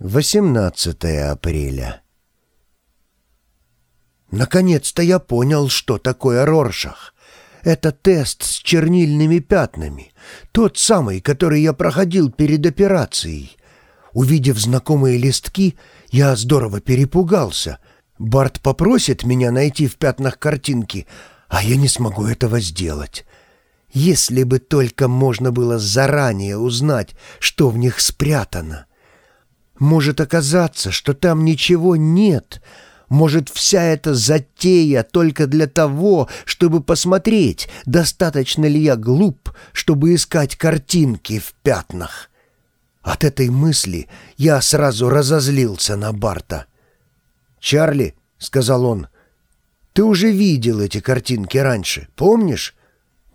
18 апреля. Наконец-то я понял, что такое Роршах. Это тест с чернильными пятнами. Тот самый, который я проходил перед операцией. Увидев знакомые листки, я здорово перепугался. Барт попросит меня найти в пятнах картинки, а я не смогу этого сделать. Если бы только можно было заранее узнать, что в них спрятано. Может оказаться, что там ничего нет. Может, вся эта затея только для того, чтобы посмотреть, достаточно ли я глуп, чтобы искать картинки в пятнах. От этой мысли я сразу разозлился на Барта. «Чарли», — сказал он, — «ты уже видел эти картинки раньше, помнишь?»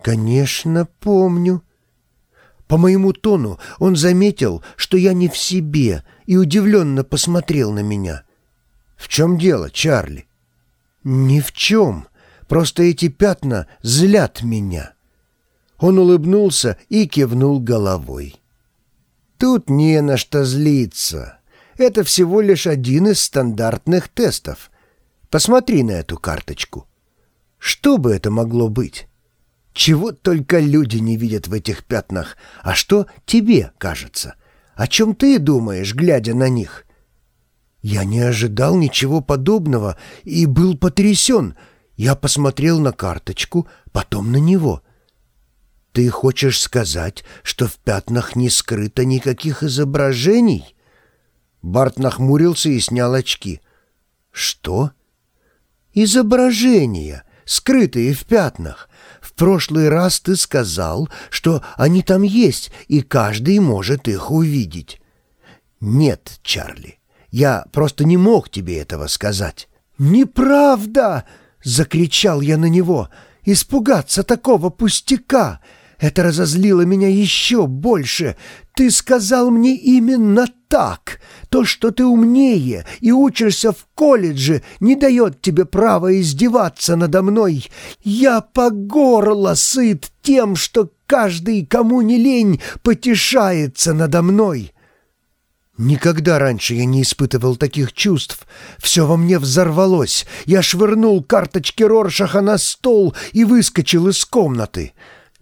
«Конечно, помню», по моему тону он заметил, что я не в себе, и удивленно посмотрел на меня. «В чем дело, Чарли?» «Ни в чем. Просто эти пятна злят меня». Он улыбнулся и кивнул головой. «Тут не на что злиться. Это всего лишь один из стандартных тестов. Посмотри на эту карточку. Что бы это могло быть?» Чего только люди не видят в этих пятнах. А что тебе кажется? О чем ты думаешь, глядя на них? Я не ожидал ничего подобного и был потрясен. Я посмотрел на карточку, потом на него. Ты хочешь сказать, что в пятнах не скрыто никаких изображений? Барт нахмурился и снял очки. Что? Изображения, скрытые в пятнах. В прошлый раз ты сказал, что они там есть, и каждый может их увидеть. Нет, Чарли, я просто не мог тебе этого сказать. Неправда! Закричал я на него. Испугаться такого пустяка! Это разозлило меня еще больше. Ты сказал мне именно так. То, что ты умнее и учишься в колледже, не дает тебе права издеваться надо мной. Я по горло сыт тем, что каждый, кому не лень, потешается надо мной. Никогда раньше я не испытывал таких чувств. Все во мне взорвалось. Я швырнул карточки Роршаха на стол и выскочил из комнаты.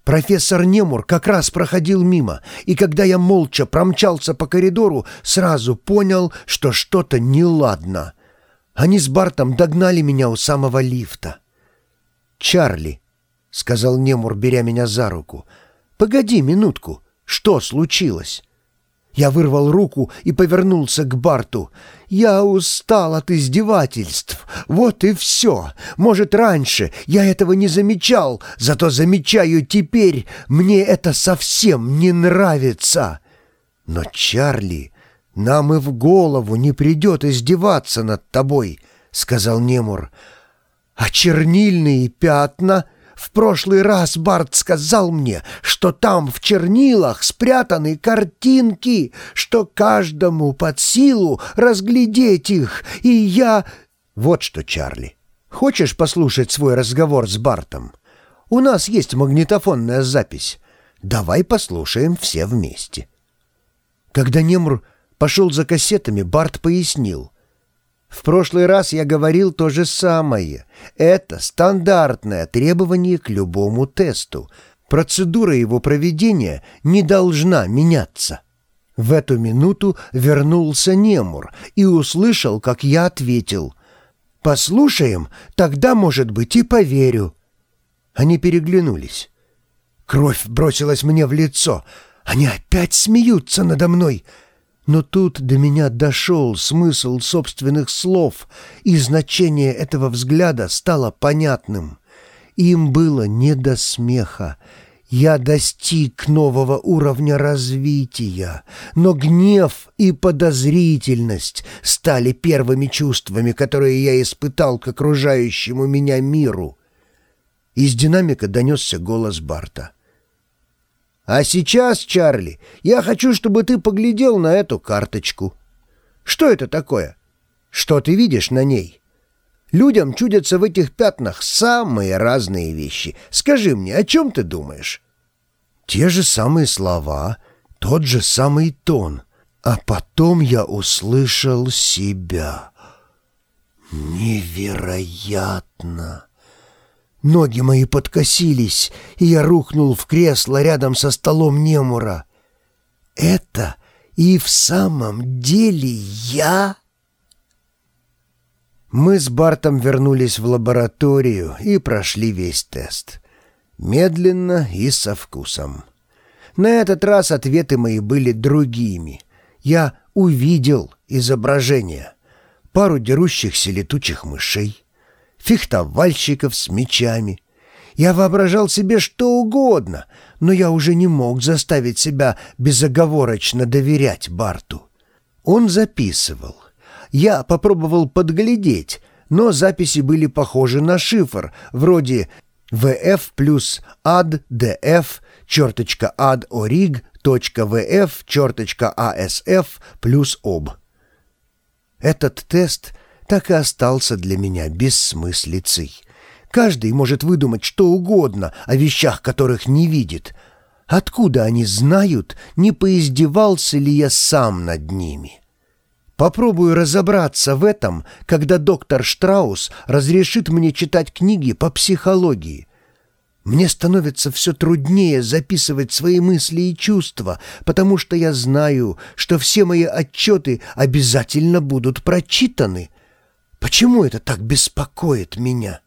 Профессор Немур как раз проходил мимо, и когда я молча промчался по коридору, сразу понял, что что-то неладно. Они с Бартом догнали меня у самого лифта. «Чарли», — сказал Немур, беря меня за руку, — «погоди минутку, что случилось?» Я вырвал руку и повернулся к Барту. «Я устал от издевательств. Вот и все. Может, раньше я этого не замечал, зато замечаю теперь. Мне это совсем не нравится». «Но, Чарли, нам и в голову не придет издеваться над тобой», — сказал Немур. «А чернильные пятна...» В прошлый раз Барт сказал мне, что там в чернилах спрятаны картинки, что каждому под силу разглядеть их, и я... Вот что, Чарли, хочешь послушать свой разговор с Бартом? У нас есть магнитофонная запись. Давай послушаем все вместе. Когда Немр пошел за кассетами, Барт пояснил. В прошлый раз я говорил то же самое. Это стандартное требование к любому тесту. Процедура его проведения не должна меняться. В эту минуту вернулся Немур и услышал, как я ответил. «Послушаем, тогда, может быть, и поверю». Они переглянулись. Кровь бросилась мне в лицо. Они опять смеются надо мной — но тут до меня дошел смысл собственных слов, и значение этого взгляда стало понятным. Им было не до смеха. Я достиг нового уровня развития, но гнев и подозрительность стали первыми чувствами, которые я испытал к окружающему меня миру. Из динамика донесся голос Барта. А сейчас, Чарли, я хочу, чтобы ты поглядел на эту карточку. Что это такое? Что ты видишь на ней? Людям чудятся в этих пятнах самые разные вещи. Скажи мне, о чем ты думаешь? Те же самые слова, тот же самый тон. А потом я услышал себя. Невероятно! Ноги мои подкосились, и я рухнул в кресло рядом со столом Немура. Это и в самом деле я? Мы с Бартом вернулись в лабораторию и прошли весь тест. Медленно и со вкусом. На этот раз ответы мои были другими. Я увидел изображение. Пару дерущихся летучих мышей, фехтовальщиков с мечами. Я воображал себе что угодно, но я уже не мог заставить себя безоговорочно доверять Барту. Он записывал. Я попробовал подглядеть, но записи были похожи на шифр, вроде «VF плюс ад DF черточка ад ориг точка VF черточка ASF плюс об». Этот тест так и остался для меня бессмыслицей. Каждый может выдумать что угодно о вещах, которых не видит. Откуда они знают, не поиздевался ли я сам над ними?» Попробую разобраться в этом, когда доктор Штраус разрешит мне читать книги по психологии. Мне становится все труднее записывать свои мысли и чувства, потому что я знаю, что все мои отчеты обязательно будут прочитаны. Почему это так беспокоит меня?»